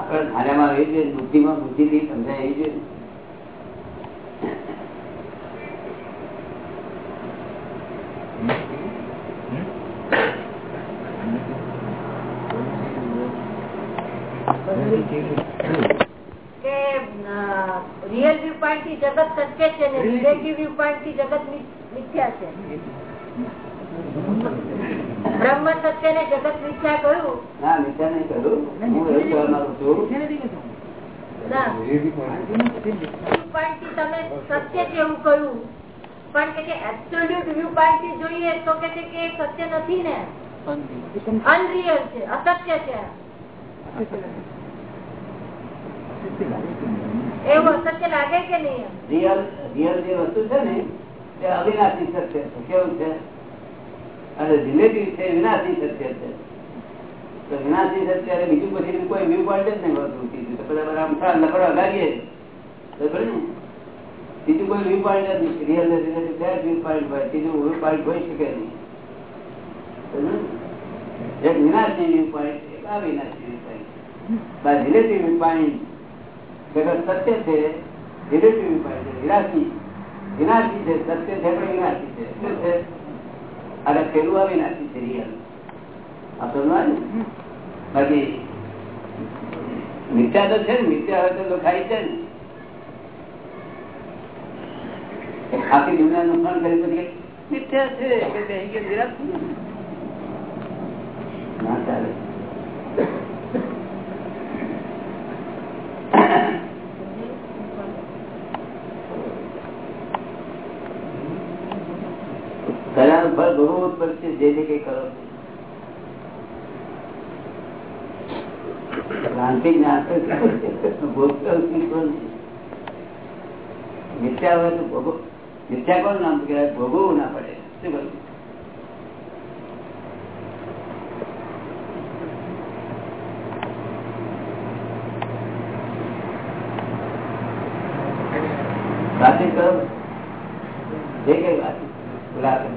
આપડે ધાર્યામાં રહી છે બુદ્ધિમાં બુદ્ધિ થી સમજાય એવી જોઈએ કે રિયલ વ્યૂ પોઈન્ટથી જગત સત્ય છે ને રિલેટિવ વ્યૂ પોઈન્ટથી જગત મિથ્યા છે? બ્રહ્મ સત્ય ને જગત મિથ્યા કહ્યું? ના મિથ્યા નહીં કહ્યું. હું એવું કહેવા છું. તમે સત્ય એવું કહ્યું. પણ કે એબ્સોલ્યુટ વ્યૂ પોઈન્ટથી જોઈએ તો કે છે કે સત્ય નથી ને. અનરિયલ છે અસત્ય છે. એવું અસત્ય લાગે કે નહીં? રિયલ રિયલ જે વસ્તુ છે ને તે અવિનાશી સત્ય છે. કેવું છે? અને રિલેટિવ છે વિનાશી સત્ય છે તો વિનાશી સત્ય બીજું પછી કોઈ વ્યૂ પોઈન્ટ જ નહીં હોતું તો બધા બધા આમ લકડો લાગીએ ને? બીજું કોઈ વ્યૂ પોઈન્ટ જ નહીં રિયલ રિલેટિવ બે વ્યૂ પોઈન્ટ હોય. ત્રીજું વ્યૂ પોઈન્ટ હોઈ શકે નહીં. એક વિનાશી વ્યૂ પોઈન્ટ એક અવિનાશી view point relative view point જગત સત્ય છે રિલેટિવ વ્યૂ પોઈન્ટ વિનાશી. વિનાશી છે, સત્ય છે, પણ વિનાશી છે. શું છે? અને પેલું અવિનાશી છે રિયલ આ સમજવા ને બાકી મિથ્યા તો છે ને મિથ્યા હોય તો લોખાઈ છે ને. આખી દુનિયા નુકસાન કરી પછી મિથ્યા છે કે બેહી ગયો નિરાશ ના ચાલે. કર્યાનું ફળ ભોગવવું જ પડશે જે જે કઈ કરો જ્ઞાન ભોગતો મિથ્યા કોણ નામ કહેવાય? ભોગવવું ના પડે. શું કહ્યું વાતચીત કરો જે કઈ વાત બોલાવે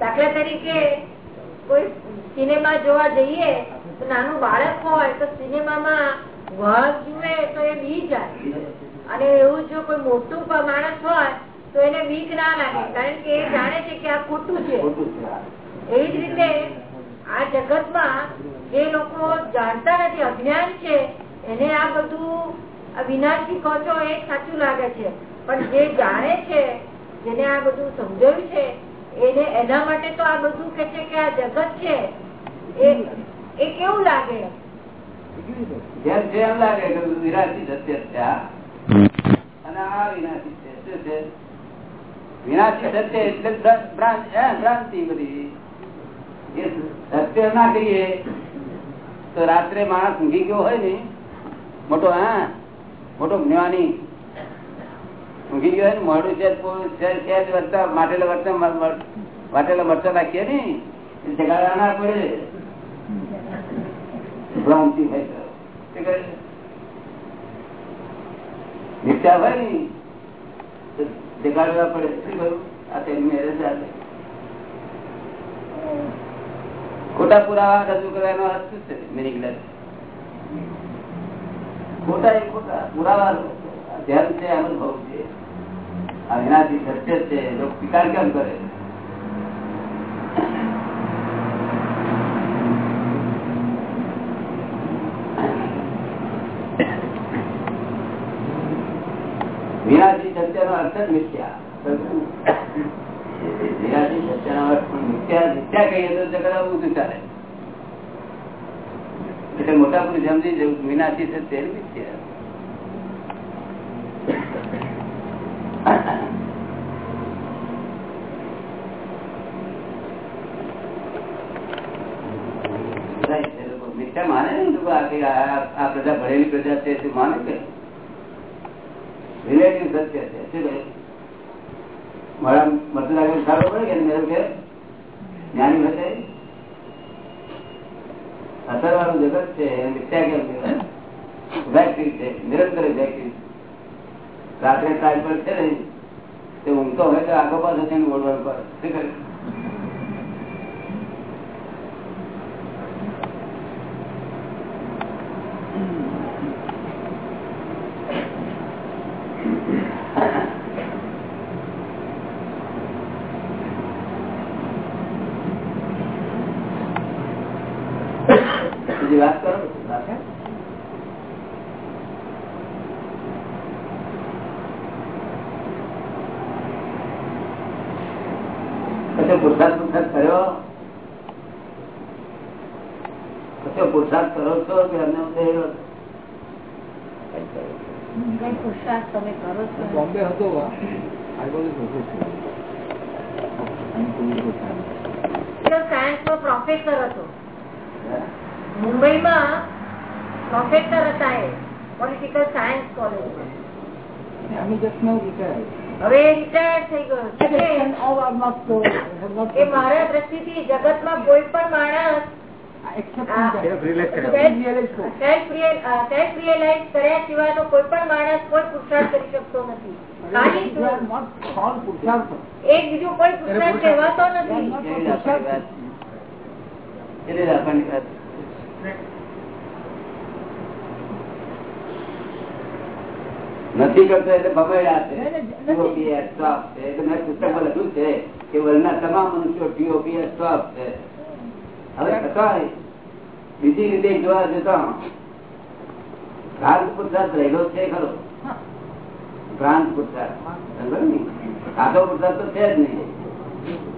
દાખલા તરીકે કોઈ સિનેમા જોવા જઈએ. તો નાનું બાળક હોય તો સિનેમામાં વાઘ જુએ તો એ બી જાય. અને એવું જો કોઈ મોટું માણસ હોય તો એને બીક ના લાગે. કારણ કે એ જાણે છે કે આ ખોટું છે. એવી જ રીતે આ જગતમાં જે લોકો જાણતા નથી અજ્ઞાન છે એને આ બધું વિનાશી કહો છો એ સાચું લાગે છે. પણ જે જાણે છે જેને આ બધું સમજાવ્યું છે એને એના માટે તો આ બધું કે છે કે આ જગત છે. વિનાશી સત્ય એટલે ભ્ર- ભ્રાંત- બધી. સત્ય ના કહીએ તો રાત્રે માણસ ઊંઘી ગયો હોય ને, મોટો, હા, મોટો જ્ઞાની. ઊંઘી ગયો હોય ને મોડું છે વાટેલા મરચા નાખીએ ને જગાડવા ના પડે. ભ્રાંતિ. શું કરે? મિથ્યા હોય ને જગાડવા પડે. શું કહ્યું? આ તેની મેરેજ ચાલે ખોટા પુરાવા રજૂ કરવાનો અર્થ શું છે? મિનિંગ ખોટા એ ખોટા પુરાવા ધ્યાન છે અનુભવ આ એનાથી સત્ય છે. લોકો સ્વીકાર કેમ કરે વિનાશી સત્યનો અર્થ જ મિથ્યા મિથ્યા કહીએ તો જગત આવું બધું ચાલે. એટલે મોટા પુરુષ સમજી જવું વિનાશી છે તે મિથ્યા. મિથ્યા માને ને લોકો આ કે આ- આ પ્રજા ભણેલી પ્રજા છે તે માને કે? રિલેટિવ સત્ય છે. મારા મતલબ લાગે સારો પડે કે મેળવ કે જ્ઞાની હશે. અસર જગત છે કેમ છે. નિરંતર રાત્રે ટાઈમ પર છે ને, તે ઊંઘતો હોય તો આખો પાછો છે ને ઓળવણ પર શું કરે બીજી વાત કરો વાત. કશો પુરસાદ પુરસાદ કર્યો કશો પુરસાદ કરો છો? કે અમને બોમ્બે હતો વોઝ પ્રોફેસર હતો. મુંબઈમાં પ્રોફેસર હતા એ પોલિટિકલ સાયન્સ રિટાયર્ડ હવે રિટાયર્ડ થઈ ગયો. છે એ મારા દ્રષ્ટિથી જગતમાં કોઈ પણ માણસ નથી. કરતો એટલે બગડ્યા છે પુસ્તકમાં લખ્યું છે કે વર્લ્ડના તમામ મનુષ્યો TOPS સ્ટોપ છે હવે બીજી રીતે જોવા જતા ભ્રાંત પુરસાદ રહેલો છે ખરો. ભ્રાંત પુરસાદ. સમજો પુરસાદ તો છે જ નહીં.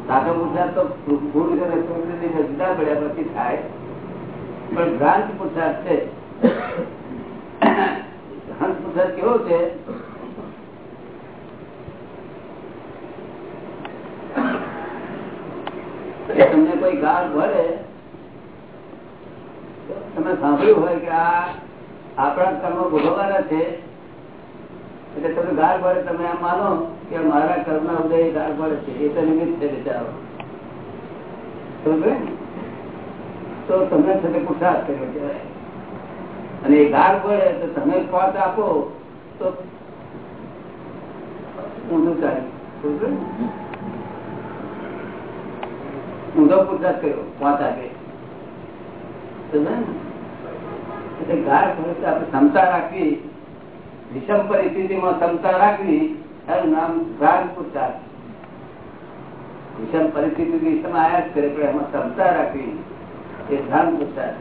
સાધો પુરસાદ તો પ્રકૃતિ જુદા પડ્યા પછી થાય. પણ ભ્રાંત પુરસાદ છે. ભ્રાંત પુરસાદ કેવો છે? તમને કોઈ ગાળ ભરે, તમે સાંભળ્યું હોય કે આ આપણા કર્મ ભોગવવાના છે, એટલે તમે ગાળ ભરે, તમે આમ માનો કે મારા કર્મના ઉદય ગાળ ભરે છે, એ તો નિમિત્ત છે બિચારો. તો તમને સાથે પુરસાદ કર્યો અને એ ગાળ પડે તો તમે પાંચ આપો, તો ઊંધું ચાલે. ને? ઊંધો પુરસાદ કર્યો, પાંચ આપે એટલે વિષમ પરિસ્થિતિમાં ક્ષમતા રાખવી એનું પરિસ્થિતિ વિષમ આયા એમાં ક્ષમતા રાખવી, એ ધ્યાન પુરસાદ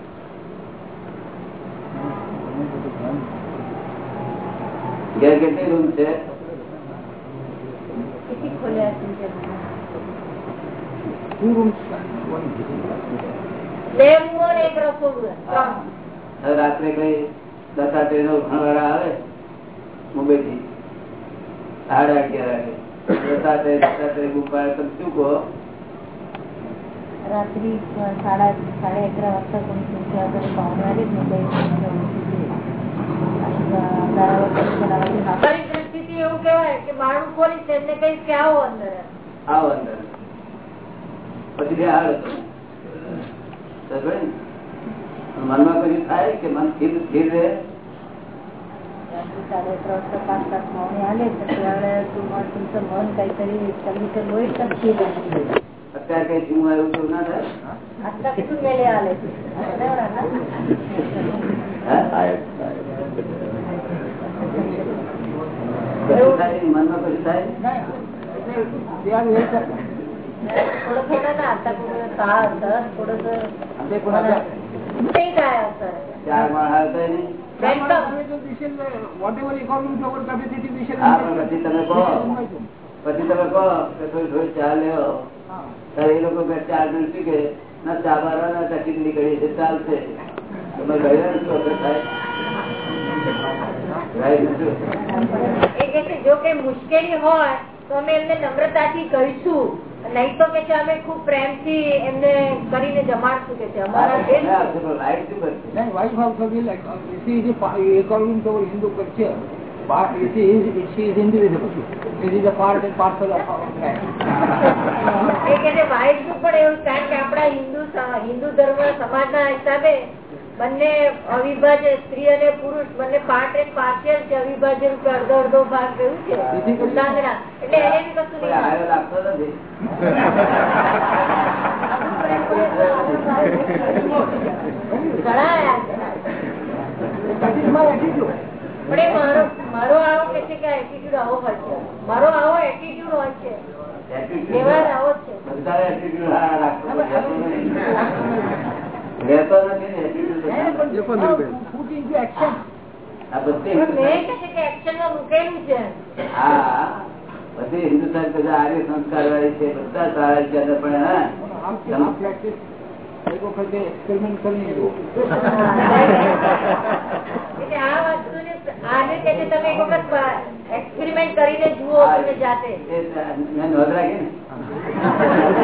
ઘેર કેટલી રૂમ છે? રાત્રે કઈ દત્તાત્રેય નો ઘણવાળા આવે મુંબઈ થી સાડા અગિયાર વાગે. દત્તાત્રેય દત્તાત્રેય ગુફા તમે રાત્રિ સાડા સાડા અગિયાર વાગતા પરિસ્થિતિ એવું કેવાય કે બાળું ખોલી છે એમને કઈ કે આવો અંદર. આવો અંદર. પછી મનમાં કઈ થાય કે મન સ્થિર સ્થિર રહે. અત્યારે કઈ હું આવ્યું તો ના થાય? મનમાં કશું થાય. પછી તમે કહો કે થોડી થોડી ચા લેવો. ત્યારે એ લોકો ચાર જણ શું કે ના ચા બારા ના ચકી નીકળી છે ચાલશે તમે ગયા ને શું અસર થાય જો કે મુશ્કેલી હોય તો અમે એમને નમ્રતાથી કહીશું નહીં તો કે છે અમે ખૂબ પ્રેમથી એમને કરીને જમાડશું કે છે અમારા uh, is but she is, she is indivisible. It is a part and parcel of our life. એ કે છે વાઇફનું પણ એવું કારણ કે આપણા હિન્દુ હિન્દુ ધર્મ સમાજના હિસાબે બંને અવિભાજ્ય સ્ત્રી અને પુરુષ બંને પાર્ટ એન્ડ પાર્શિયલ છે અવિભાજ્ય રૂપે અડધો અડધો ભાગ એવું છે. એટલે એને બી કશું નહીં લાગતો. પણ એ મારો મારો આવો કે છે કે એટીટ્યુડ આવો હોય છે? મારો આવો એટીટ્યુડ હોય છે. વ્યવહાર આવો જ છે. રહેતો નથી ને. આ બધી હિન્દુસ્તાન બધા આર્ય સંસ્કાર વાળી છે બધા સારા છે પણ હા, એક વખતે experiment કરીને જુઓ. એટલે આ વસ્તુને આને કે તમે એક વખત એક્સપેરિમેન્ટ કરીને જુઓ તમે જાતે. એ મેં નોંધ રાખી ને હા, બરાબર. તમે કહ્યું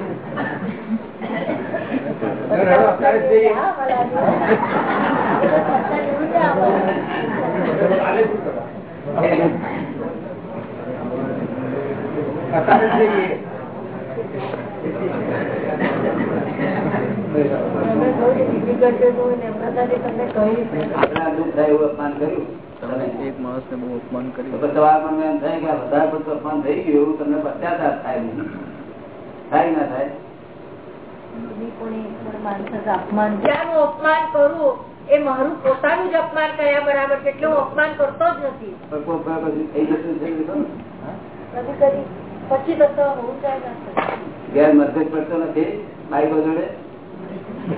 ને, difficult હતું ને નમ્રતાથી તમને કહ્યું છે. આપણા દુઃખ થાય એવું અપમાન કર્યું તમે એક માણસ ને બહુ અપમાન કર્યું તમારા મનમાં એમ થાય કે વધારે પડતું અપમાન થઈ ગયું તમને પશ્ચાતાપ થાય થાય ના થાય જ્યાંનું અપમાન કરું એ મારું પોતાનું જ અપમાન કર્યા બરાબર છે. એટલે હું અપમાન કરતો જ નથી. પછી થાય. પડતો નથી બાઈકો જોડે? કઈ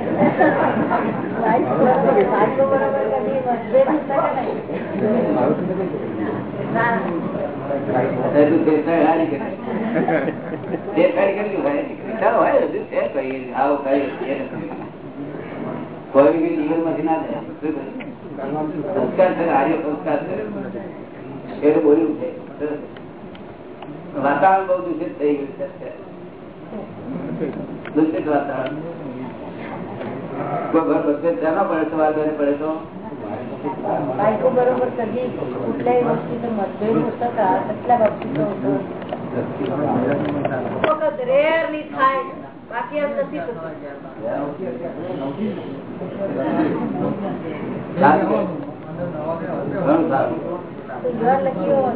આવો કઈ એ નથી. કોઈ બી જીવનમાંથી ના જાય. શું કહ્યું? સંસ્કાર છે આર્ય સંસ્કાર છે એ તો બોલ્યું છે વાતાવરણ બહુ દૂષિત થઈ ગયું છે અત્યારે. દૂષિત વાતાવરણ કોઈ ઘર બધે ચાલો પડે તો વાર ઘરે પડે તો. બાઈકો બરોબર કદી કુઠલાઈ વસ્તુ મતભેદ થતા કેટલા વખત વખત રેરલી થાય. બાકી એમ નથી થતું. સારું છે. ઘણું સારું તો યુઆર લખ્યું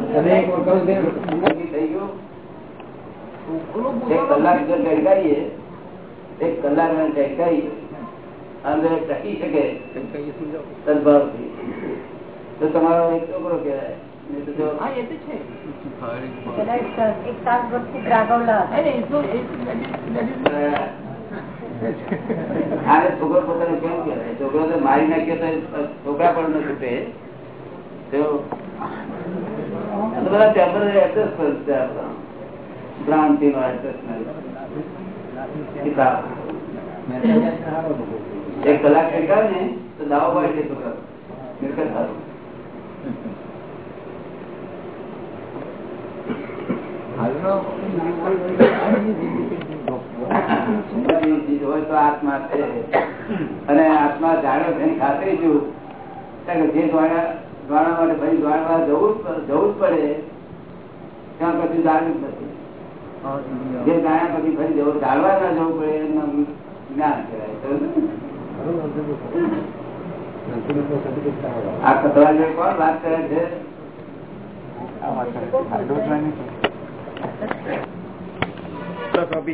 નક્કી થઈ ગયું. એક કલાક જો ટકાઈએ એક કલાક ને ટકાઈએ અંદર ટકી શકે સદભાવથી તો તમારો એક છોકરો કહેવાય નહીં તો જો હા, એ તો છે. પેલા એક એક સાત વર્ષથી ત્રાગવલા હતા. અને એ તો એ તો that is- that is- આને છોકરો પોતાને કેમ કહેવાય છોકરો તો મારી નાખ્યો તો છોકરા પણ ન છૂટે તો આ તો બધા ટેમ્પરરી એડજસ્ટમેન્ટ છે આપણા ભ્રાંતિનો એડજસ્ટમેન્ટ કિતાબ એક કલાક શીખાવે ને તો દાવો પાડી દે છોકરા મિલકત સારું. હાલનો બધી ચીજ હોય આત્મા છે. અને આત્મા જાણ્યો છે ખાતરી છું. કારણ કે જે જાણ્યા દ્વારા માટે ભાઈ જાણવા જવું જવું જ પડે ત્યાં પછી જાણવું જ નથી. જે જાણ્યા પછી ફરી જવું જાણવા ના જવું પડે એનું જ્ઞાન કહેવાય? આ કથવા જે કોણ વાત કરે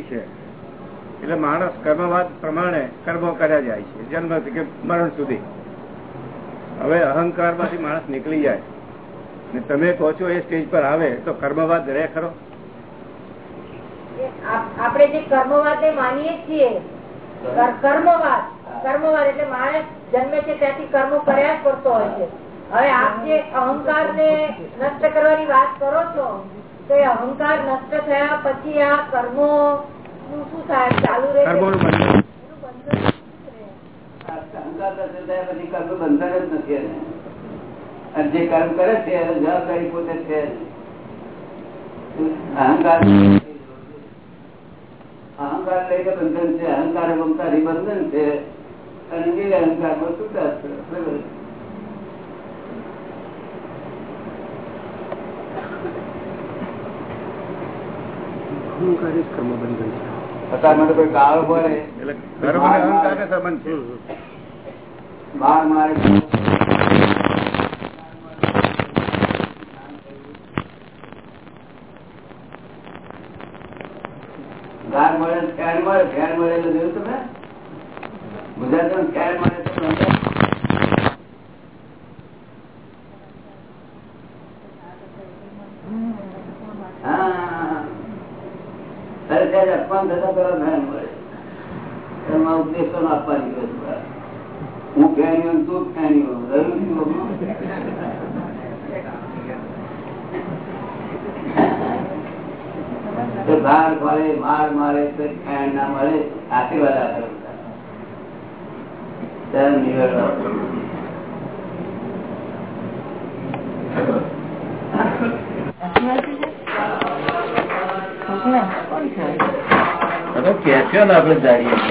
છે? એટલે માણસ કર્મવાદ પ્રમાણે કર્મો કર્યા જાય છે. જન્મ કે મરણ સુધી. હવે અહંકારમાંથી માણસ નીકળી જાય. ને તમે કહો છો એ સ્ટેજ પર આવે તો કર્મવાદ રહે ખરો? આપણે જે કર્મવાદ માનીએ છીએ કર્મવાદ. કર્મવાદ એટલે માણસ જન્મે છે ત્યાંથી કર્મો કર્યા જ કરતો હોય છે. હવે આપ જે અહંકાર ને નષ્ટ કરવાની વાત કરો છો તો એ અહંકાર નષ્ટ થયા પછી આ કર્મો નું શું થાય? ચાલુ રહે કર્મ બંધન જ નથી અને જે કર્મ કરે છે જવાબદારી પોતે છે અહંકાર અહંકાર કઈ બંધન છે અહંકાર મમતાથી બંધન છે. અને એ અહંકારમાં છૂટા છે બરાબર. અત્યારમાં તો કોઈ ગાળો પડે એટલે કર્મ અહંકાર ને સંબંધ છે. માર મારે ગાર મળે ફેર મળે ફેર મળે જોયું તમે? ગુજરાતમાં મળે તો સમજાય? હા અરે ત્યારે અપમાન થતા પેલા ફેર મળે એમાં ઉપદેશો આપવાની જરૂર છે. હું ફેણ્યો ને તું ફેણ્યો રહ્યું શું? તો ભાર મળે માર તો ખાંડ ના મળે આશીર્વાદ આપે. આપણે જાણીએ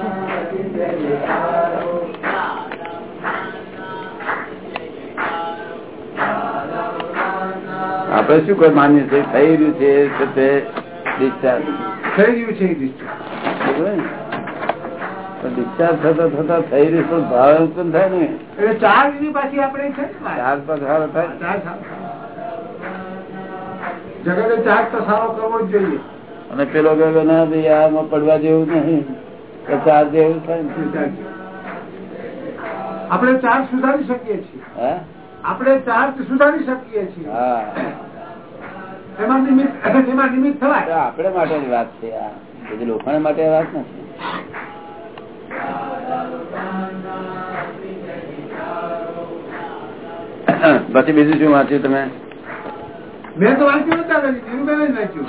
છીએ. આપણે શું કોઈ માનીએ છે? થઈ રહ્યું છે તે ડિસ્ચાર્જ થઈ રહ્યું છે ડિસ્ચાર્જ થતા થતા થઈ રહ્યું તો ભાવ ઉત્પન્ન થાય ને. એટલે ચાર પાછી આપણે છે ચાર પર થાય જગતે ચાર તો કરવો જ જોઈએ. અને પેલો ગયો ના ભાઈ આમાં પડવા જેવું નહીં. તો ચાર જેવું થાય આપણે ચાર સુધારી શકીએ છીએ. હા? આપણે ચાર સુધારી શકીએ છીએ. હા. આપણે માટેની વાત છે આ. બધી લોખંડ માટે વાત નથી. પછી બીજું શું વાંચ્યું તમે? મેં તો વાંચ્યું વાંચ્યું.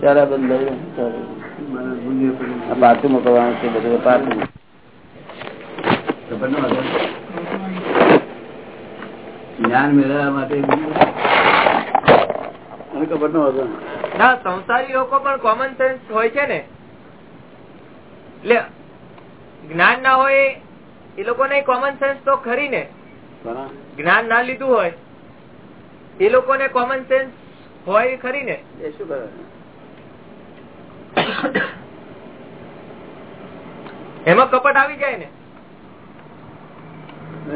ચારા બંધ પાછું મોકલવાનું છે બધું. પાછું. જ્ઞાન મેળવવા માટે ખબર નો હતો ના સંસારી લોકો પણ કોમન સેન્સ હોય છે ને. એટલે જ્ઞાન ના હોય એ લોકોને કોમન સેન્સ તો ખરી ને. જ્ઞાન ના લીધું હોય એ લોકોને કોમન સેન્સ હોય ખરી ને. એ શું કરે? એમાં કપટ આવી જાય ને.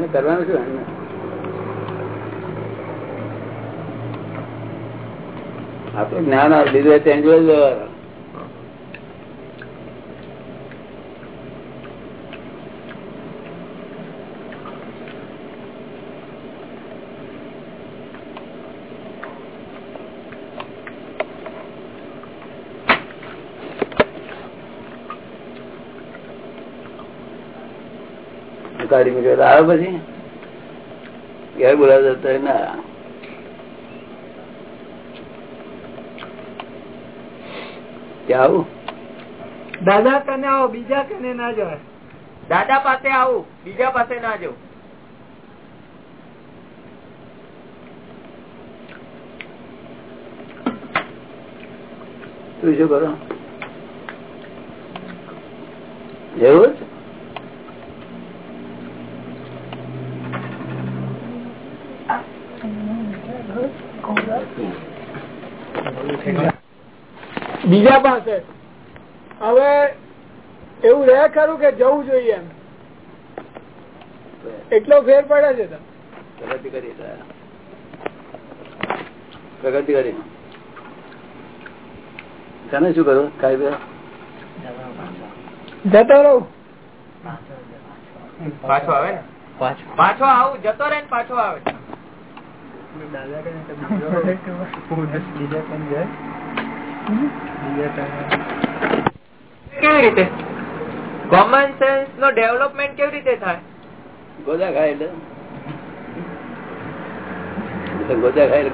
કરવાનું શું એને? આ તો જ્ઞાન લીધું હોય તેની જોડે જ વ્યવહાર. કાઢી મૂક્યો આવે પછી ક્યારે બોલાવતા ના આવું? દાદા કને આવો બીજા કને ના જવાય. દાદા પાસે આવું બીજા પાસે ના જવું. તું શું કરો? એવું જ? બીજા પાસે. હવે એવું રહે ખરું કે જવું જોઈએ એમ? એટલો ફેર પડે છે પ્રગતિ કરી તારે. પ્રગતિ કરી. તમે શું કરું? પીવા? જતો રહું. પાછો આવે? ને પાછો આવું? જતો રહે ને પાછો આવે. કેવી રીતે? કોમન સેન્સ નો ડેવલપમેન્ટ કેવી રીતે થાય? ગોજા ખાય એટલે. ગોજા ખાય.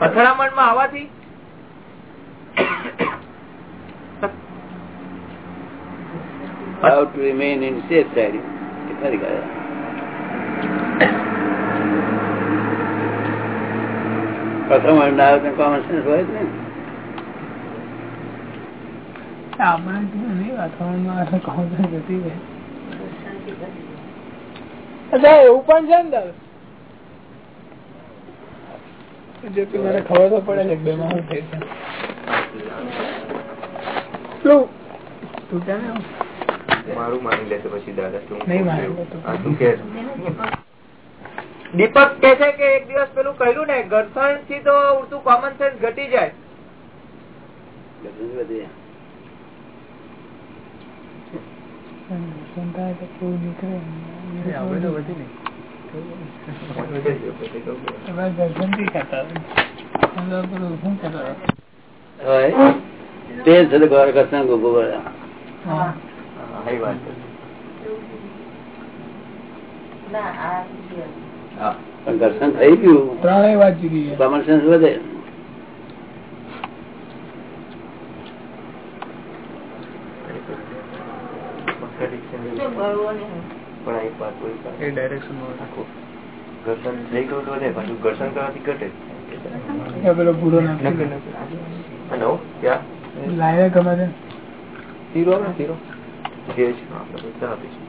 અથડામણમાં આવવાથી How to remain in safe side. વાર ના. આવે તો common હોય જ ને તો એવું પણ છે જે કે મને ખબર તો પડે છે કે બે માં શું થઈ છે પેલું તૂટ્યા મારું માની લેશે પછી દાદા શું નહીં લેતો. શું કે. દીપક કે છે કે એક દિવસ પેલું કહ્યું ને ઘર્ષણથી તો ઉડતું કોમન સેન્સ ઘટી જાય છે ઘર્ષણ. હા. એ વાત છે. પણ ઘર્ષણ થઈ ગયું. ત્રણેય વાત જુદી છે common વધે. ઘર્ષણ થઈ ગયું તો વધે પાછું ઘર્ષણ કરવાથી ઘટે પેલો પૂરો ક્યાં? લાઈને ગમે છે ને હીરો? જે છે આપણે બધા આપીશું.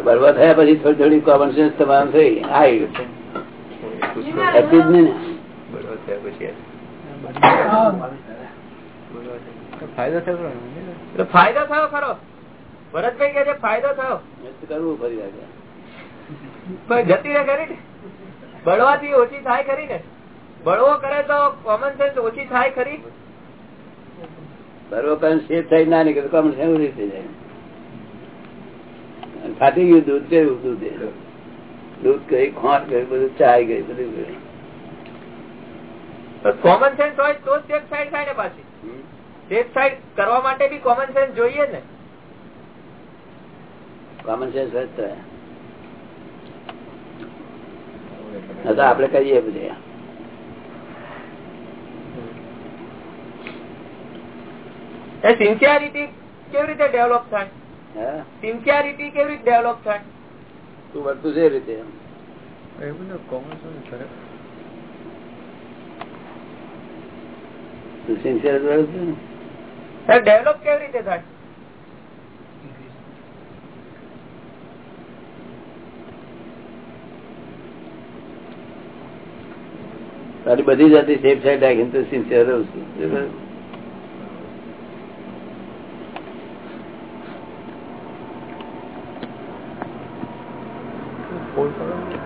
બરબાદ થયા પછી થોડી થોડી કોમન સેન્સ તમામ થઈ આવી હા. ફાયદો થયો ફાયદો થયો ખરો. ભરતભાઈ કે છે ફાયદો થયો. કરવું ફરી જતી રહે ખરી બળવાથી ઓછી થાય ખરી ને? બળવો કરે તો કોમન સેન્સ ઓછી થાય ખરી? બળવો પણ શેર થઈ ના નીકળે કોમન સેન્સ ઓછી થઈ જાય. ફાટી ગયું દૂધ કેવું દૂધ દૂધ ગઈ ખોટ ગઈ બધું ચાય ગઈ બધું ગયું. કોમન સેન્સ હોય તો જ સાઈડ થાય ને પાછી. સેફ સાઈડ કરવા માટે બી કોમન સેન્સ જોઈએ ને. કોમન સેન્સ હોય તો. આપડે કહીએ બધે એ સિન્સિયરિટી કેવી રીતે ડેવલપ થાય? હા? સિન્સિયરિટી કેવી રીતે ડેવલપ થાય? તું વર્તું છે રીતે? ડેવલપ કેવી રીતે થાય? તારી બધી જાતિ સેફ સાઈડ રાખીને તું સિન્સિયર રહું છું Fold કરો ને.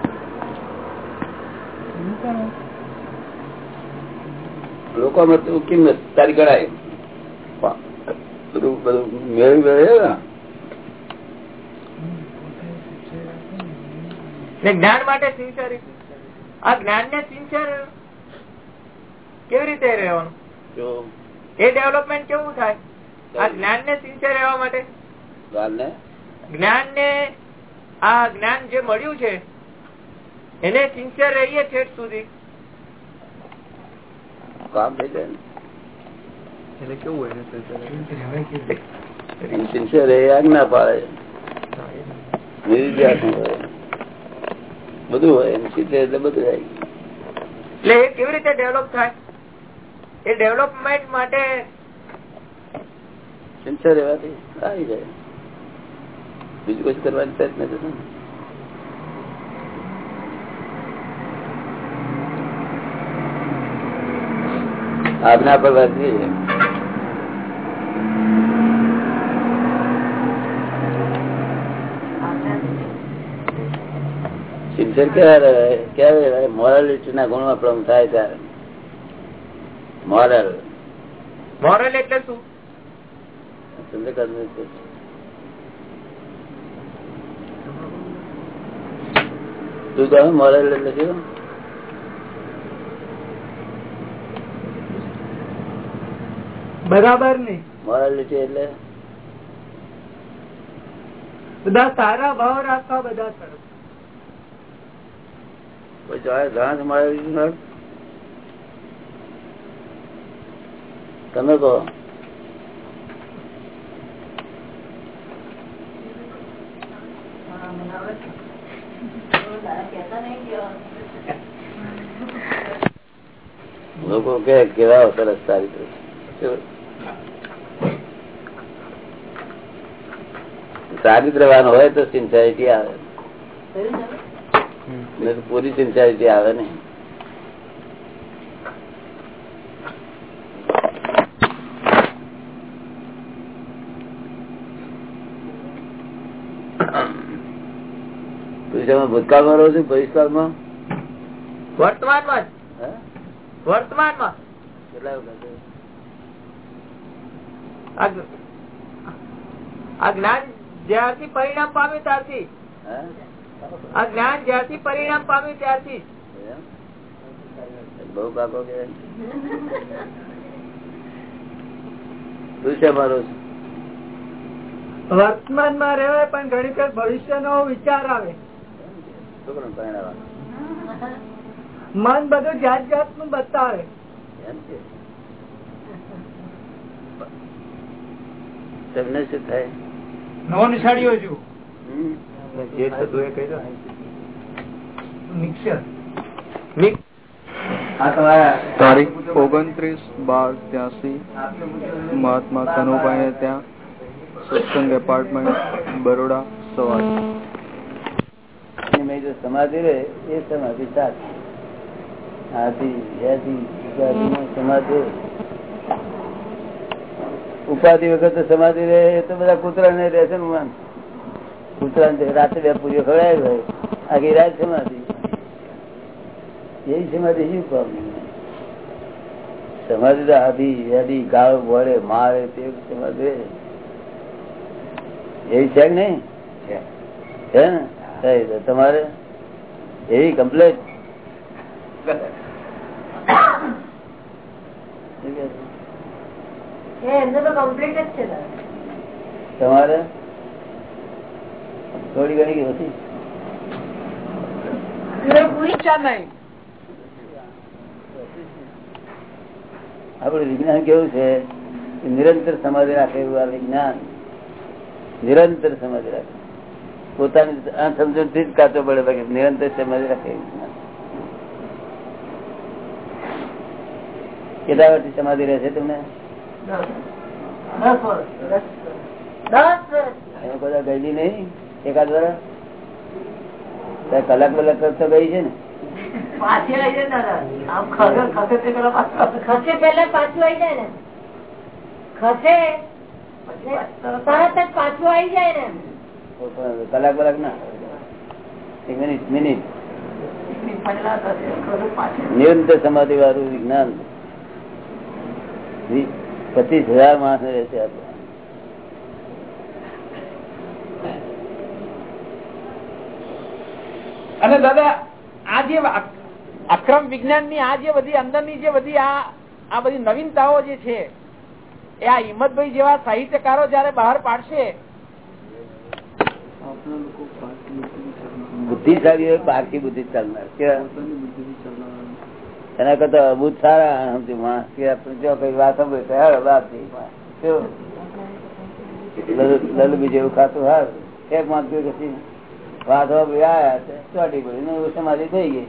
લોકોમાં તું કિંમત તારી ગણાય બધું બધું મેળવી મેળવે ને? ને જ્ઞાન માટે સિન્સિયરિટી આ જ્ઞાન ને સિન્સિયર કેવી રીતે રહેવાનું? જો. એ ડેવલપમેન્ટ કેવું થાય? આ જ્ઞાન ને સિન્સિયર રહેવા માટે? જ્ઞાન ને આ જ્ઞાન જે મળ્યું છે એને સિન્સિયર રહીએ છેક સુધી. કામ થઈ જાય ને. એટલે કેવું હોય એને એ આજ્ઞા પાડે નિર્જાતું હોય. બધું હોય એટલે બધું હોય એટલે એ કેવી રીતે ડેવલપ થાય? એ ડેવલપમેન્ટ માટે સિન્સિયર રહેવાથી આવી જાય. બીજું કશું કરવાની પ્રયત્ન થતો ને આજ્ઞા પર વાંચી સિન્સિયર ક્યારે? ક્યારે મોરાલિટી ના ગુણમાં પ્રમ થાય ત્યારે. મોરલ મોરલ એટલે શું? તું કહે મોરલ એટલે શું? બરાબર નહીં મોરાલિટી એટલે? બધા સારા ભાવ રાખવા બધા તરફ. છે નો? તમે કહો. લોકો કે કેવા સરસ ચારિત્ર છે. રહેવાનું હોય તો સિન્સિયરિટી આવે. પૂરી સિન્સિયરિટી આવે ને ભૂતકાળમાં રહો છું ભવિષ્યકાળમાં? વર્તમાનમાં જ. હે? વર્તમાનમાં. કેટલા વખત? આ જ્ઞાન જ્યારથી પરિણામ પામે ત્યારથી. આ જ્ઞાન જ્યારથી પરિણામ પામે ત્યારથી. બહુ કાકો કે? છું? વર્તમાનમાં રહેવાય પણ ઘણી વખત ભવિષ્યનો વિચાર આવે. મન બધું જાત જાતનું બતાવે તમને શું થાય? નવો નિશાળીઓ છું જે થતું એ કહી દો. મિક્સર. તારીખ ઓગણત્રીસ બાર ત્યાસી. મહાત્મા કનુભાઈ ત્યાં સત્સંગ એપાર્ટમેન્ટ બરોડા સવાર. સમાધિ રહે એ સમાધિ સાત. આથી સમાધિ. ઉપાધિ વખત સમાધિ રહે એ તો બધા કૂતરા ને રહેશે માન. કૂતરા ને રાત્રે બે પૂરીઓ ખવડાય ભાઈ આ રાત સમાધિ. એવી સમાધિ શું કામ? સમાધિ તો આધી વ્યાધિ ગાળ વળે મારે તે સમાધિ એ એવી છે કે નહીં? છે. ને? તમારે એવી કમ્પ્લેટ એમને તો કમ્પ્લીટ જ છે દાદા. તમારે? થોડી ઘણી હતી? આપડે વિજ્ઞાન કેવું છે? નિરંતર સમાધિ રાખે એવું આ વિજ્ઞાન. નિરંતર સમાધિ રાખે. પોતાની સમજણથી જ કાચો પડે બાકી નિરંતર સમાધિ રાખે. કેટલા વર્ષથી સમાધિ રહેશે તમને? ગયેલી નહીં? એકાદ વર્ષ કલાક કલાક તો ગઈ છે ને. પાછી આવી જાય દાદા. ખસે ખસે પેલા પાછું ખસે પેલા પાછું આવી જાય ને. ખસે. તરત જ પાછું આવી જાય ને. કલાક કલાક ના એક મિનિટ મિનિટ. નિરંતર સમાધિ વાળું વિજ્ઞાન પચીસ હજાર માણસ રહેશે આપણે અને દાદા આ જે અક્રમ વિજ્ઞાનની આ જે બધી અંદરની જે બધી આ આ બધી નવીનતાઓ જે છે એ આ હિંમતભાઈ જેવા સાહિત્યકારો જયારે બહાર પાડશે બુદ્ધિશાળી હોય બુદ્ધિ ચાલનાર કેવા? એના કરતા અબુધ સારા સમજુ માણસ જો કઈ વાત સાંભળી તો. કેવું? લલુ- લલુબી જેવું ખાતું હાર એક માંગતું પછી વાત આવ્યા ચોટી પડી સમાધિ થઈ ગઈ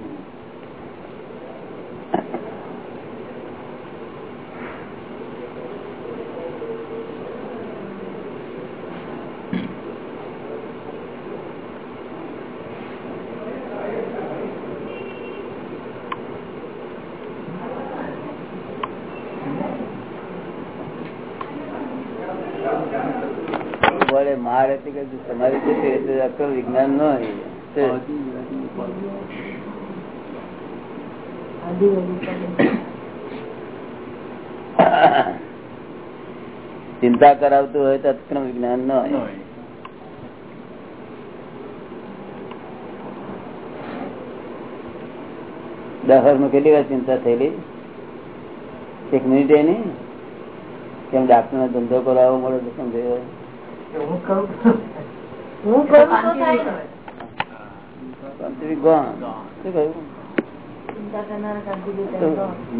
વડે માર હતી કે તમારી એટલે અક્કલ વિજ્ઞાન ન ચિંતા કરાવતું હોય તો અક્રમ વિજ્ઞાન ન હોય. દસ વર્ષમાં કેટલી વાર ચિંતા થયેલી? એક મિનિટ એની? કેમ ડાક્ટર ધંધો કરાવવો મળે તો કેમ થયો હું કરું.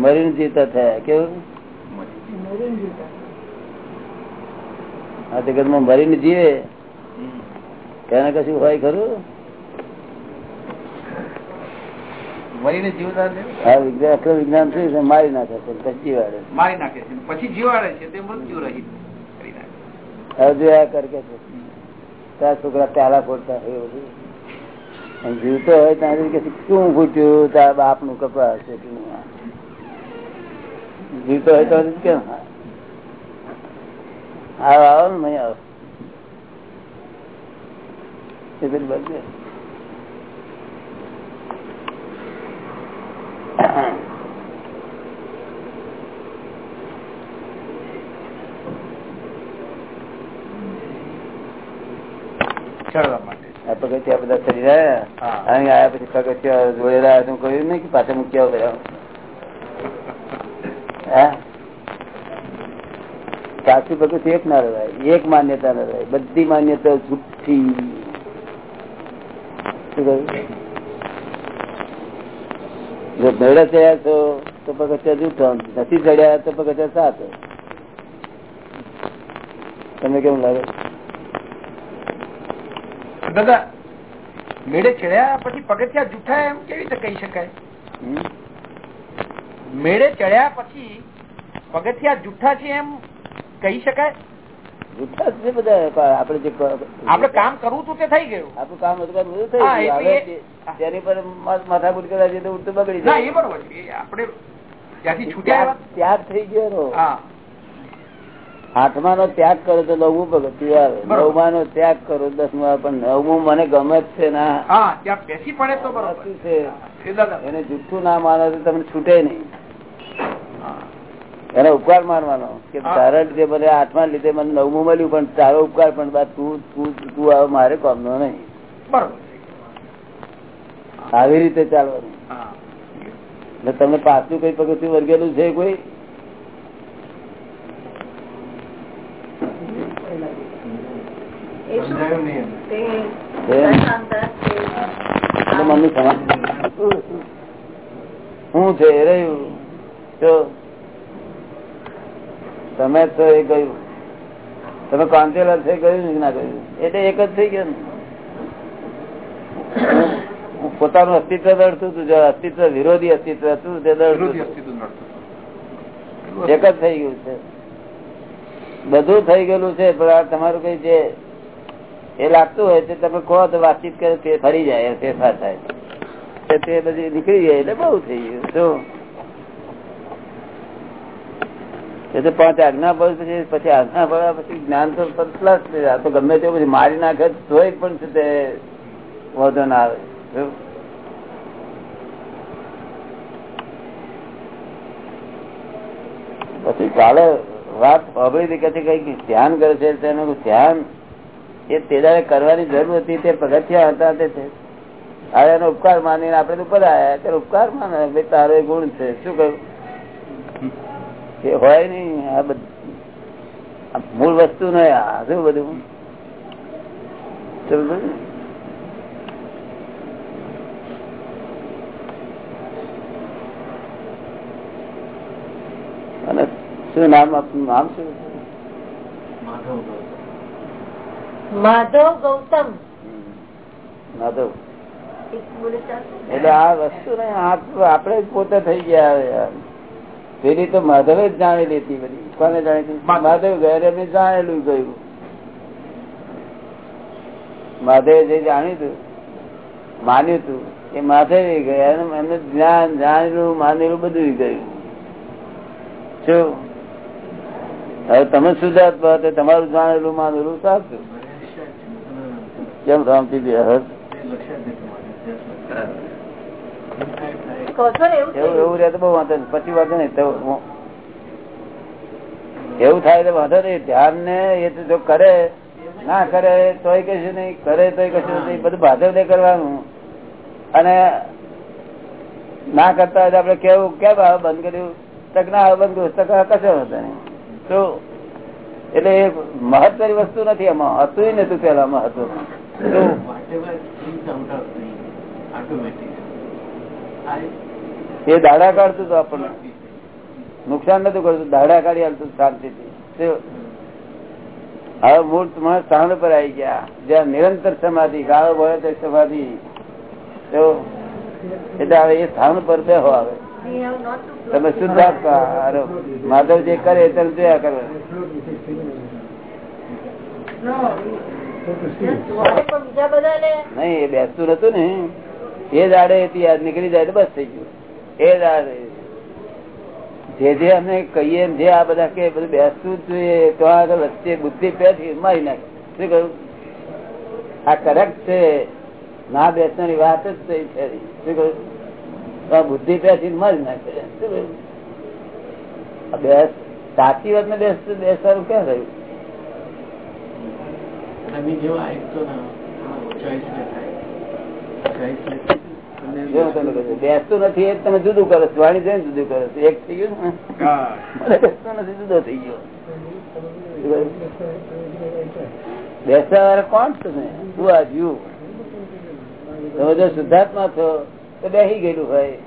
મરીને જીવતા થયા. કેવું? આ જગત આ મરીન મરીને જીવે. તેને કશું હોય ખરું? મરીને જીવતા છે? વિજ્ઞાન વિજ્ઞાન શું મારી નાખે છે પછી વાળે મારી નાખે છે. પછી જીવાડે છે તે મૃત્યુ રહિત છોકરા પ્યાલા ફોડતા હોય બધું. જીવતો હોય ત્યાં કે શું ફૂટ્યું, તારા બાપનું કપડા હશે જીવતો હોય તો કેમ? આવો આવો ને નહીં આવો. એ બધું બધું ચડવા માટે. આ પગથિયા બધા ચડી રહ્યા? અહીં આયા પછી પગથિયા જોડે રહ્યા શું કહ્યું નહીં કે પાછા મૂક્યા બધા સાચું પગથિયું એક ના રહેવાય એક માન્યતા ના રહેવાય. બધી માન્યતા જુઠ્ઠી શું જો મેળે ચડ્યા છો તો પગથિયા જૂઠો નથી ચડ્યા તો પગથિયા સાત તમને કેવું લાગે? દાદા મેળે ચડ્યા પછી પગથિયા જૂઠા એમ કેવી રીતે કહી શકાય? મેળે ચડ્યા પછી પગથિયા જૂઠા છે એમ કહી શકાય? આપડે કામ કરવું હતું તે થઈ ગયું. આપણું કામ હતું તેની પર માથાકૂટ કરવા જઈએ તો ઉડતું બગડી જાય. છે. ત્યાંથી છૂટ્યા ત્યાગ થઈ ગયો આઠમા નો ત્યાગ કરો તો નવમું પગથિયું આવે. નવમા નો ત્યાગ કરો દસમા પણ નવમું મને ગમે જ છે ના. બેસી પડે તો છે. એને જુઠ્ઠું ના માનો તો તમને છૂટે નહીં. એને ઉપકાર માનવાનો કે. તારા લીધે મને આઠમા લીધે મને નવમું મળ્યું પણ તારો ઉપકાર પણ તું તું તું આવે મારે કોમનો નહીં. આવી રીતે ચાલવાનું. એટલે તમને પાછું કઈ પગથિયું વર્ગેલું છે કોઈ? છે? રહ્યું તમે તો એ ગયું તમે કાંતિલાલ છે ગયું ના ગયું એટલે એક જ થઈ ગયો ને પોતાનું અસ્તિત્વ દળતું હતું જો અસ્તિત્વ વિરોધી અસ્તિત્વ હતું તે નડતું એક જ થઈ ગયું છે બધું થઈ ગયેલું છે પણ આ તમારું કઈ જે એ લાગતું હોય તો તમે કહો તો વાતચીત કરે, તે ફરી જાય ફેરફાર થાય. તે- બધી નીકળી જાય એટલે બહુ થઈ ગયું. શું? એટલે પાંચ આજ્ઞા પડે પછી પછી આજ્ઞા પડ્યા પછી જ્ઞાન તો પ્લસ આ તો ગમે તે પછી મારી નાખે તોય પણ છે તે વાંધો ના આવે. પછી કાલે વાત સાંભળી કઈ કે છે કંઈક ધ્યાન કરે છે, તેનું ધ્યાન એ તેદારે કરવાની જરૂર હતી, તે પગથિયા હતા તે હવે એનો ઉપકાર માનીને આપણે ઉપર આવ્યા ત્યારે ઉપકાર માને ભાઈ તારો ગુણ છે. શું કહ્યું એ હોય નઈ આ બધું મૂળ વસ્તુ નહીં, આ શું બધું? અને શું નામ આપનું? નામ શું? માધવ ગૌતમ. માધવ. એક બોલે ચાલશે? એટલે આ વસ્તુ ને આપડે પોતે થઈ ગયા પેલી તો માધવે જ જાણી લેતી બધી. કોને જાણી માધવ. ગયા મેં જાણેલું ગયું. માધવે જે જાણ્યું હતું માન્યું હતું એ માધવે ગયા એમને જ્ઞાન જાણેલું માનેલું બધું ગયું. શું હવે તમે સુધાર્થ તમારું જાણેલું માનેલું સાચું? કેમ રામજી એવું રહે તો બહુ વાંધો પછી વાંધો નહીં તો એવું થાય તો વાંધો નહીં. ધ્યાન ને એ જો કરે ના કરે તોય કશું નહીં. કરે તોય કશું નહીં. બધું ભાદર દે કરવાનું. અને ના કરતા હોય આપડે કેવું કેમ હવે બંધ કર્યું? તક ના હવે બંધ કર્યું તક કશો હતો નહીં. તો એટલે એ મહત્વની વસ્તુ નથી એમાં. હતું નતું પેલા એ દાડા કાઢતું હતું આપણને. નુકસાન નતું કરતું. દાડા કાઢી હાલતું શાંતિથી. હવે મૂળ તમારા સ્થાન પર આવી ગયા. જ્યાં નિરંતર સમાધિ ગાળો ભરે તે સમાધિ. તો એટલે હવે એ સ્થાન પર બેહો આવે તમે શુદ્ધ આપવા માધવ જે કરે તમે જોયા કરો. નહીં એ બેસતું નતું ને. એ દાડે નીકળી જાય બસ થઈ ગયું. એ દાડે જે જે અમે કહીએ જે આ બધા કે બધું બેસતું જ જોઈએ તો આગળ વચ્ચે બુદ્ધિ પેથી મારી નાખે. શું કહ્યું? આ કરેક્ટ છે. ના બેસવાની વાત જ થઈ છે શું કહ્યું? તો આ બુદ્ધિ પેથી મારી નાખે. શું કહ્યું? બેસ સાચી વાત ને બેસ બેસવાનું ક્યાં રહ્યું જો તમે છો, બેસતું નથી એ તમે જુદું કરો છો. વાણી જઈને જુદું કરો છો. એક થઈ ગયું ને? બેસતો નથી જુદો થઈ ગયો. બેસતા વાળા કોણ તમે? તું આ જીવ તમે જો શુદ્ધાત્મા છો તો બેસી ગયેલું હોય.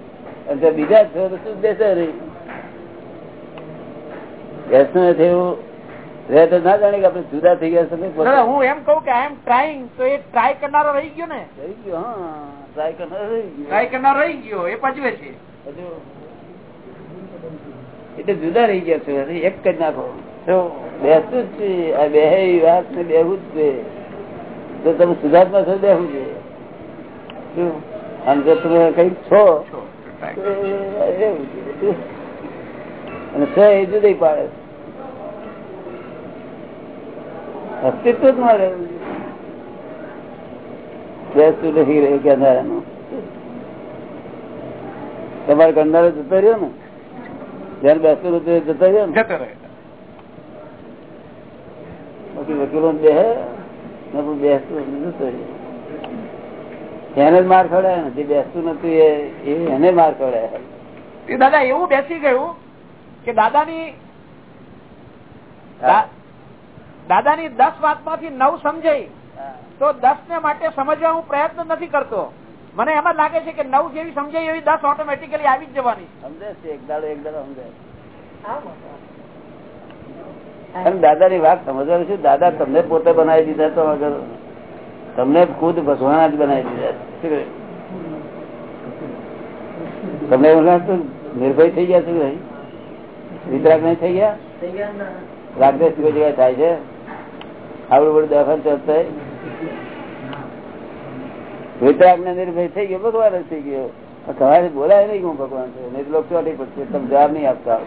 અને જો બીજા છો તો શું બેસે રહી? બેસતું નથી એવું? રહે તો ના જાણે કે આપણે જુદા થઈ ગયા હું એમ કહું કે આઈ એમ ટ્રાઈંગ તો એ ટ્રાય કરનારો રહી ગયો ને. રહી ગયો હા ટ્રાય કરનારો રહી ગયો. ટ્રાય કરનારો રહી ગયો એ પજવે છે. એટલે જુદા રહી ગયા છો એક જ નાખો. બેસતું જ છે આ બે વાત ને બેહું જ છે. તો તમે સુધાર્થમાં છો બેહું છે. શું અને જો તમે કંઈક છે. અને છે એ જુદી પાડે છે. અસ્તિત્વ જ ના રહ્યું બેસતું નથી રહે કે અંધારાનું તમારે કંડારો જતો રહ્યો ને? જયારે બેસતું એ જતો રહ્યો ને? બાકી વકીલો બે બેસતું જતો રહ્યો. એને જ માર ખવડાય ને. જે બેસતું નથી એને માર ખવડાય. દાદા એવું બેસી ગયું કે દાદાની દાદાની દસ વાતમાંથી નવ સમજાઈ. તો દસ ને માટે સમજવા હું પ્રયત્ન નથી કરતો. મને એમ જ લાગે છે કે નવ જેવી સમજાય એવી દસ ઓટોમેટિકલી આવી જ જવાની. સમજે છે એક દાડો એક દાડો સમજે દાદા ની વાત સમજવાનું છે દાદા તમને પોતે બનાવી દીધા તો અગર તમને ખુદ ભગવાન જ બનાવી દીધા. તમને એવું લાગતું નિર્ભય થઈ ગયા શું વિતરાગ નહીં થઈ ગયા? રાગદેશ થાય છે? આવડું બધું દખલ ચાલતા વિતરાગ ને નિર્ભય થઈ ગયો ભગવાન થઈ ગયો. તમારે બોલાય નહીં હું ભગવાન છું નહીં લોકો ચોટી પડશે તમે જવાબ નહીં આપતા.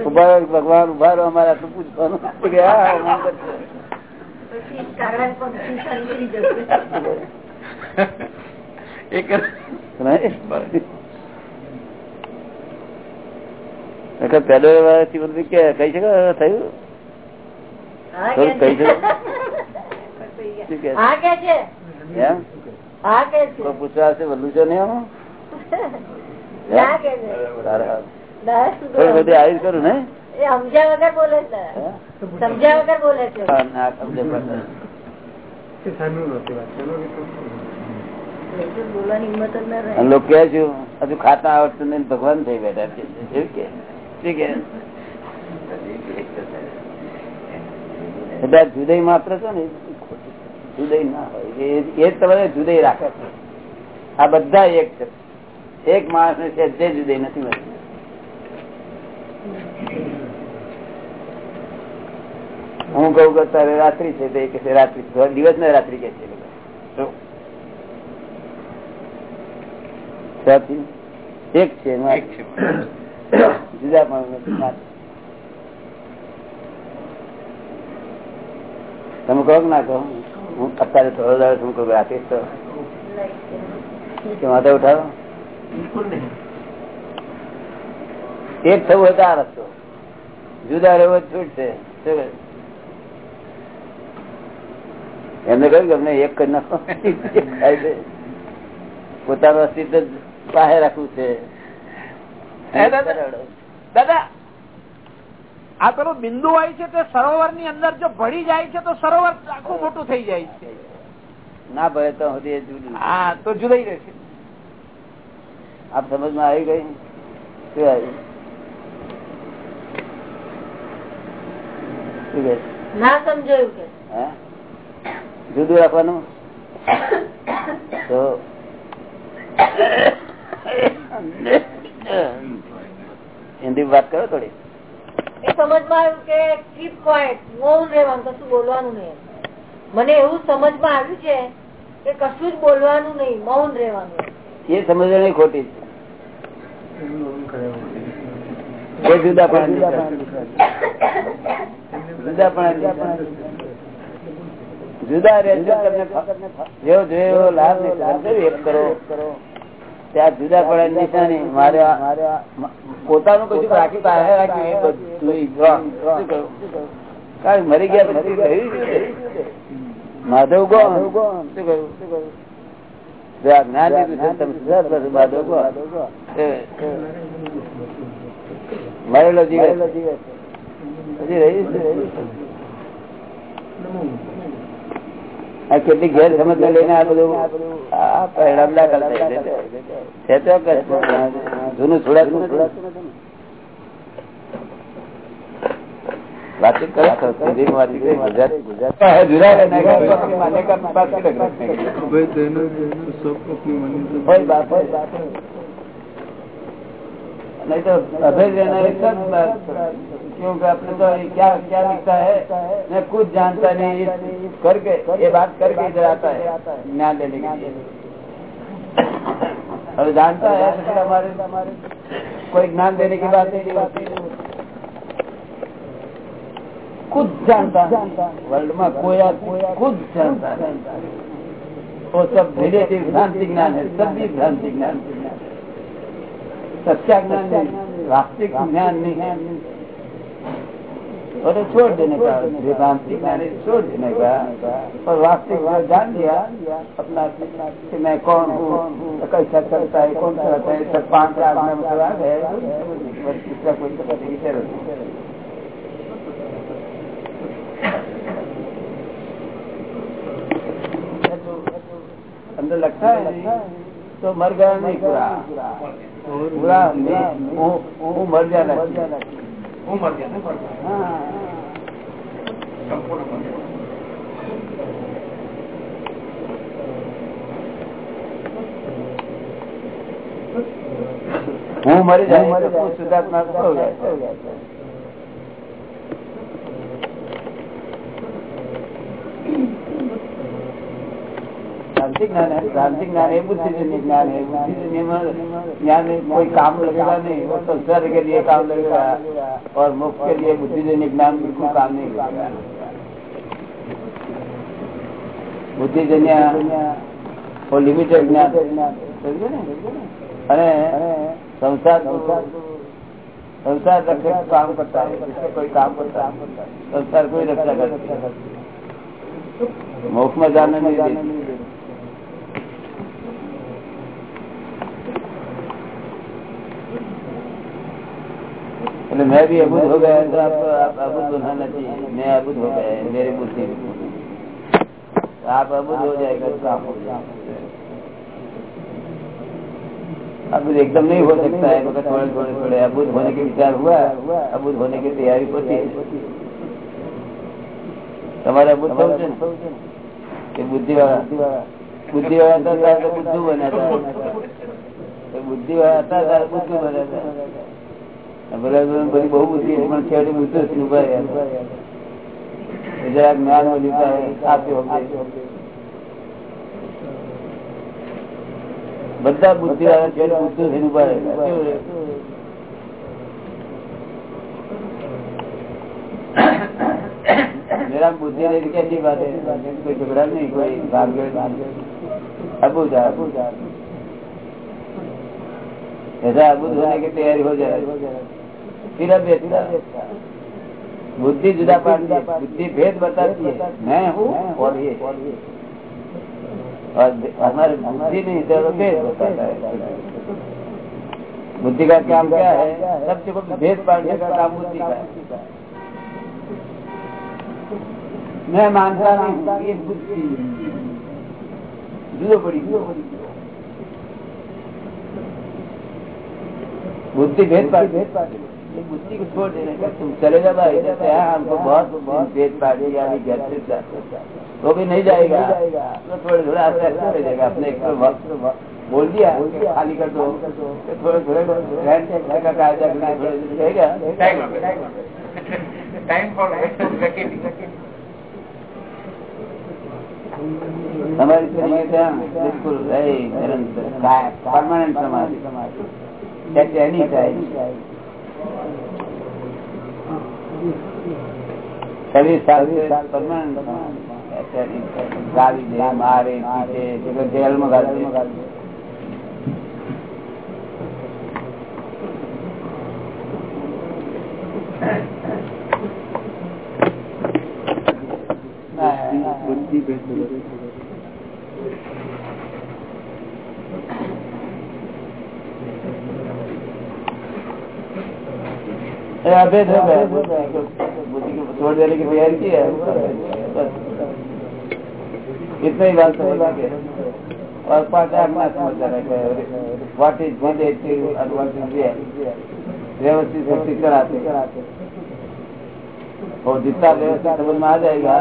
ઊભા ભગવાન ઊભા રહો અમારે શું પૂછવાનું એક બી કે કહી શકે? થયું? કહી છે. શું કે? હા કે છે. એમ હા કે છે. કોઈ પૂછવા આવશે વલ્લુ છો નહીં આમાં? ના કે છે. સારા. ના, શું થોડી કહું? બધી આવી કરું ને? સમજ્યા વગર બોલે છે. સમજ્યા વગર બોલે છે. ના સમજે પણ. એટલું બોલવાની હિંમત જ ના રહે. અને લોકો હજુ ખાતા આવડતું નહીં ને ભગવાન થઈ બેઠા છે. એવું કે? બધા જુદાઈ માત્ર છે ને જુદાઈ ના હોય. એ તમારે જુદાઈ રાખે છે. આ બધા એક છે. એક માણસ ને છે જે જુદાઈ નથી મળતી. હું કઉ કે તારે રાત્રિ છે તો કે છે રાત્રિ. દિવસ ને રાત્રિ કે છે એ લોકો. એક છે એમાં જુદા પણ તમે કહો ના કહો? હું અત્યારે થોડો દાડો શું કહું, રાખીશ તો. માથે ઉઠાવો? એક થવું હોય તો આ રસ્તો. જુદા રહેવો છૂટ છે. એમને કહ્યું કે અમને એક કરી નાખો. પોતાનું અસ્તિત્વ પાસે રાખવું છે. દાદા? આ પેલું બિંદુ હોય છે તે સરોવરની અંદર જો ભળી જાય છે તો સરોવર આખું મોટું થઈ જાય છે. ના ભરે તો હા તો જુદાઈ રહેશે. આપ સમજમાં આવી ગઈ? શું આવી ના સમજાયું કે. જુદું રાખવાનું? તો હિન્દી વાત કરો થોડી. સમજમાં આવ્યું કે કીપ ક્વાઇટ મૌન રહેવાનું કશું બોલવાનું નહીં. મને એવું સમજમાં આવ્યું છે કે કશું જ બોલવાનું નહીં મૌન રહેવાનું. એ સમજણી ખોટી છે. જુદા પણ જુદા પણ જુદા રહેજો તમને જેવો જોયો લાભ કરો. ત્યાં જુદા પડે નિશાની મારે પોતાનું કશું રાખી પાસે રાખ્યું એ બધું? કારણ મરી ગયા પછી માધવ ગોણ શું કહ્યું જો આ જ્ઞાન લીધું છે તમે માધવ એ મરેલો જીવે હજી રહી છે? આ કેટલી ગેર સમજ લઈને આ બધું? આ પરિણામ દાખલ છે. તો. જૂનું છોડાતું નથી. વાતચીત કરી. ગુજરાતી. क्योंकि अपने तो क्या क्या लिखता है मैं कुछ जानता नहीं करके ये बात करके इधर आता है ज्ञान लेने के लिए और जानता है हमारे हमारे कोई ज्ञान देने की बात नहीं कुछ जानता वर्ल्ड में कोया कुछ जानता वो सब रिलेटिव भ्रांति ज्ञान है सब भी भ्रांति ज्ञान सच्चा ज्ञान नहीं वास्तविक ज्ञान नहीं है और तो छोड़ देने का भ्रांति ज्ञान है छोड़ देने का और वास्तविक ज्ञान जान लिया अपना कि मैं कौन हूँ कैसा चलता है कौन सा रहता है सब पांच आठ में मतलब आ गए बस इसका कोई जरूरत नहीं अंदर लगता है नहीं, तो मर गया नहीं पूरा पूरा नहीं, वो- वो मर जाना હું મર ગયા ને મર ગયા સંપૂર્ણ મર હું મરી જાય. ज्ञान है क्रांति ज्ञान है बुद्धिजन्य ज्ञान है बुद्धिजन्य में ज्ञान में कोई काम लगेगा नहीं वो संसार के लिए काम लगेगा और मोक्ष के लिए बुद्धिजन्य ज्ञान बिल्कुल काम नहीं लगेगा बुद्धिजन्य वो लिमिटेड ज्ञान समझे ने અને સંસાર સંસાર રક્ષક કામ કરતા है इससे कोई काम करता है संसार कोई रक्षा करती है में जाने नहीं देती એટલે मैं भी अबुद हो गया तो आप, आप अबुद बनाना चाहिए मैं अबुद हो गया मेरी बुद्धि आप अबुद हो जाएगा तो काम हो जाएगा अबुद एकदम नहीं हो सकता है मगर थोड़े थोड़े थोड़े अबुद होने के विचार हुआ अबुद होने की तैयारी होती है તમારે અબુદ થવું છે ને કે બુદ્ધિ વાળા બુદ્ધિ વાળા હતા ત્યારે તો બુદ્ધુ બન્યા હતા બુદ્ધિ વાળા હતા ત્યારે બુદ્ધુ બન્યા હતા બધા બધી બહુ બુદ્ધિ હતી પણ છેવટે બુદ્ધુ જ ઉભા રહ્યા જરા જ્ઞાન મળ્યું આપ્યો બધા બુદ્ધિ વાળા છેવટે બુદ્ધુ થઈને ઉભા રહ્યા કેવું રહ્યું? मेरा बुद्धि रहती कैसी बात है कोई झगड़ा नहीं कोई भागदौड़ नहीं अबू जा अबू जा ऐसा अबूद होने की तैयारी हो जाए फिर बुद्धि जुदा पाती है। बुद्धि भेद बताती है। मैं हूँ और ये। और हमारी बुद्धि नहीं भेद होता है। बुद्धि का काम क्या है? सब जगह भेद पाड़ने का काम बुद्धि का है। मैं मानता नहीं ये बुद्धि जुदो पड़ी जुदो पड़ी बुद्धि भेद पाड़ भेद पाड़ बुद्धि को छोड़ देने का तुम चले जाओ भाई जैसे है हमको बहुत बहुत भेद पाड़ी या अभी घर से जा- तो भी नहीं जाएगा तो थोड़े थोड़े आस्ते आस्ते हो जाएगा अपने एक तो वक्त बोल दिया कि खाली कर दो तो थोड़े थोड़े रहन सहन का कायदा करके थोड़े दिन रहेगा ટાઈમ ફોર વેકેટિંગ हमारी तरीके से हम बिल्कुल है निरंतर परमानेंट समाज एट एनी टाइम सभी साल से परमानेंट समाज at any time. गाली दे मारे શરીર સાથે મારે જેલમાં ગાડી Thank you. अभेद हो गया बुद्धि को छोड़ देने की तैयारी की है बस इतना ही बात समझ के और पांच आठ ना समझ रहे व्हाट इज रिलेटिव और व्हाट इज रियल व्यवस्थित से शिक्षण आते और जितना व्यवस्थित समझ में आ जाएगा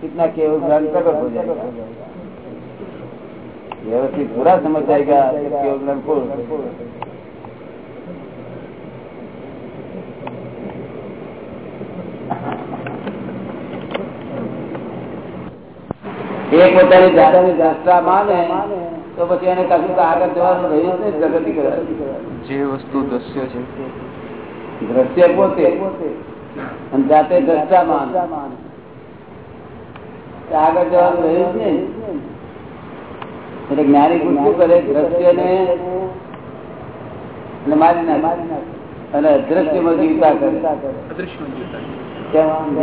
कितना केवल ज्ञान प्रकट हो जाएगा व्यवस्थित पूरा समझ जाएगा फिर केवल ज्ञान पूर्ण એ પોતાની જાતની દ્રષ્ટા માને તો પછી એને કશું તો આગળ જવાનું રહ્યું જ પ્રગતિ કરવાની. જે વસ્તુ દ્રશ્ય છે. દ્રશ્ય પોતે અને જાતે દ્રષ્ટા માન. આગળ જવાનું રહ્યું જ નહીં. એટલે જ્ઞાની શું કરે? દ્રશ્યને એટલે મારી નાખે. અને અદ્રશ્યમાં જીવતા કરે. અદૃશ્ય કેમ?